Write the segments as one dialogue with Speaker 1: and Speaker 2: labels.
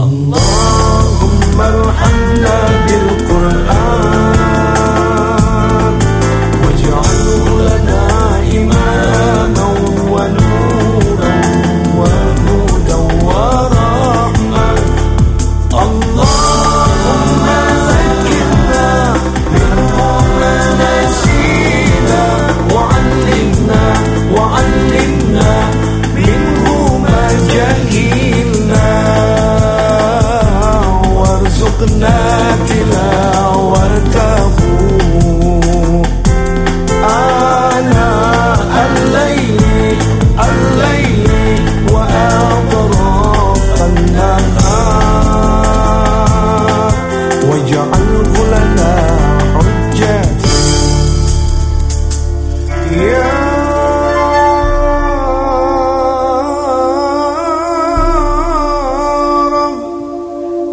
Speaker 1: Allah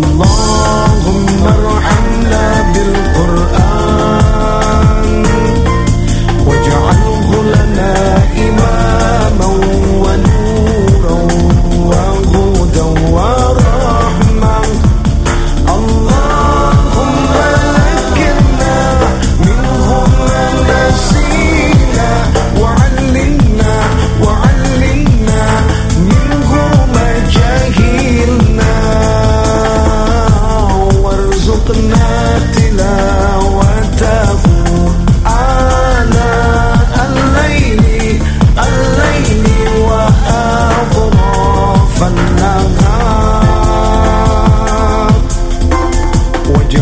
Speaker 1: long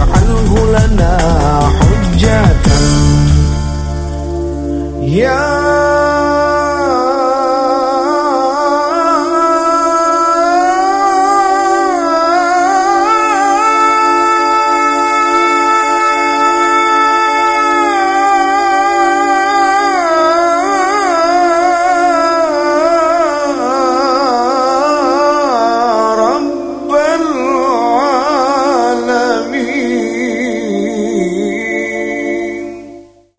Speaker 1: واجعله لنا حجة. يا